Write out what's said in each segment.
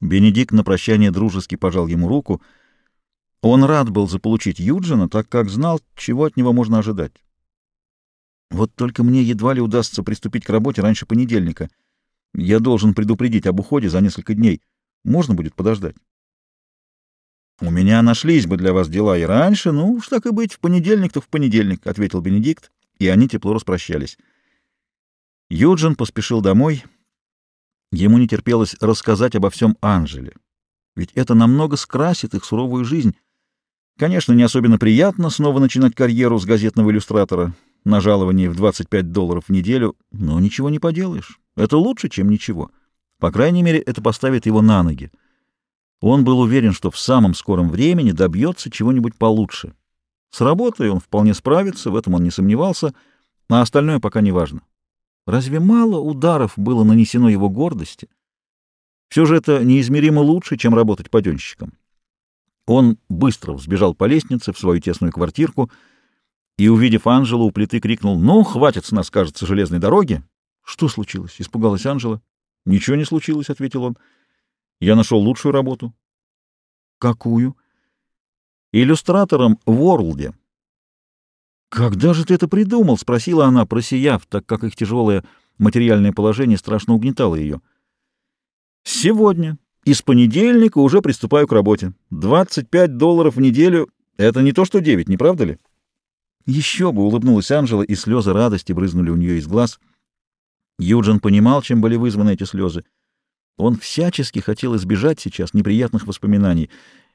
Бенедикт на прощание дружески пожал ему руку. Он рад был заполучить Юджина, так как знал, чего от него можно ожидать. Вот только мне едва ли удастся приступить к работе раньше понедельника. Я должен предупредить об уходе за несколько дней. Можно будет подождать? — У меня нашлись бы для вас дела и раньше, ну уж так и быть, в понедельник-то в понедельник, — ответил Бенедикт, и они тепло распрощались. Юджин поспешил домой. Ему не терпелось рассказать обо всем Анжеле, ведь это намного скрасит их суровую жизнь. Конечно, не особенно приятно снова начинать карьеру с газетного иллюстратора на жалование в 25 долларов в неделю, но ничего не поделаешь. Это лучше, чем ничего. По крайней мере, это поставит его на ноги. Он был уверен, что в самом скором времени добьется чего-нибудь получше. С работой он вполне справится, в этом он не сомневался, а остальное пока не важно. Разве мало ударов было нанесено его гордости? Все же это неизмеримо лучше, чем работать паденщиком. Он быстро взбежал по лестнице в свою тесную квартирку и, увидев Анжелу у плиты, крикнул «Ну, хватит с нас, кажется, железной дороги!» «Что случилось?» — испугалась Анжела. «Ничего не случилось», — ответил он. «Я нашел лучшую работу». «Какую?» «Иллюстратором в Ворлде». «Когда же ты это придумал?» — спросила она, просияв, так как их тяжелое материальное положение страшно угнетало ее. «Сегодня. Из понедельника уже приступаю к работе. 25 долларов в неделю — это не то что 9, не правда ли?» «Еще бы!» — улыбнулась Анжела, и слезы радости брызнули у нее из глаз — Юджин понимал, чем были вызваны эти слезы. Он всячески хотел избежать сейчас неприятных воспоминаний.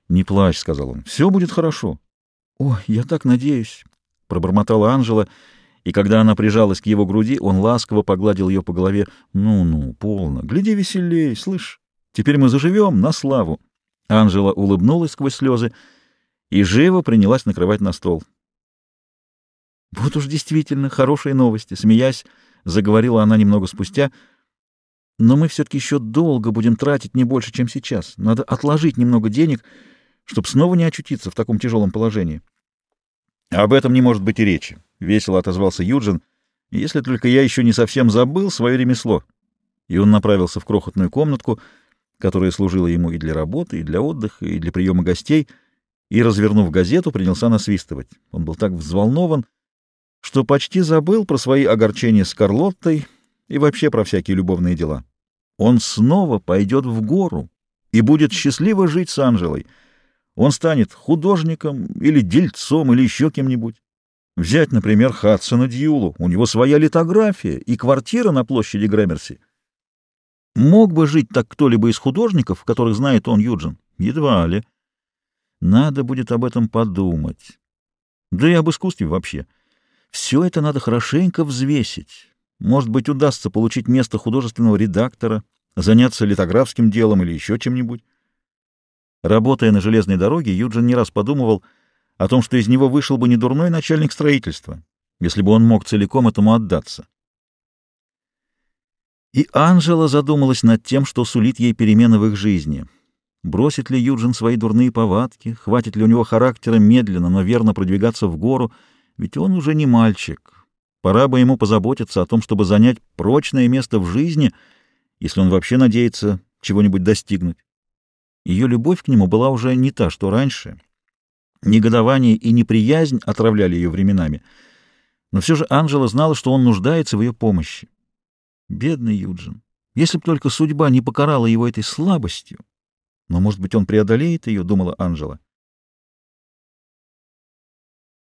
«Не плачь», — сказал он, — «все будет хорошо». «О, я так надеюсь», — пробормотала Анжела, и когда она прижалась к его груди, он ласково погладил ее по голове. «Ну-ну, полно, гляди веселей, слышь, теперь мы заживем на славу». Анжела улыбнулась сквозь слезы и живо принялась накрывать на стол. «Вот уж действительно хорошие новости», — смеясь, —— заговорила она немного спустя. «Но мы все-таки еще долго будем тратить не больше, чем сейчас. Надо отложить немного денег, чтобы снова не очутиться в таком тяжелом положении». «Об этом не может быть и речи», — весело отозвался Юджин, «если только я еще не совсем забыл свое ремесло». И он направился в крохотную комнатку, которая служила ему и для работы, и для отдыха, и для приема гостей, и, развернув газету, принялся насвистывать. Он был так взволнован, что почти забыл про свои огорчения с Карлоттой и вообще про всякие любовные дела. Он снова пойдет в гору и будет счастливо жить с Анжелой. Он станет художником или дельцом или еще кем-нибудь. Взять, например, Хадсона Дьюлу. У него своя литография и квартира на площади Грэмерси. Мог бы жить так кто-либо из художников, которых знает он, Юджин? Едва ли. Надо будет об этом подумать. Да и об искусстве вообще. Все это надо хорошенько взвесить. Может быть, удастся получить место художественного редактора, заняться литографским делом или еще чем-нибудь. Работая на железной дороге, Юджин не раз подумывал о том, что из него вышел бы недурной начальник строительства, если бы он мог целиком этому отдаться. И Анжела задумалась над тем, что сулит ей перемены в их жизни. Бросит ли Юджин свои дурные повадки, хватит ли у него характера медленно, но верно продвигаться в гору — ведь он уже не мальчик. Пора бы ему позаботиться о том, чтобы занять прочное место в жизни, если он вообще надеется чего-нибудь достигнуть. Ее любовь к нему была уже не та, что раньше. Негодование и неприязнь отравляли ее временами. Но все же Анжела знала, что он нуждается в ее помощи. Бедный Юджин. Если б только судьба не покарала его этой слабостью. Но, может быть, он преодолеет ее, — думала Анжела.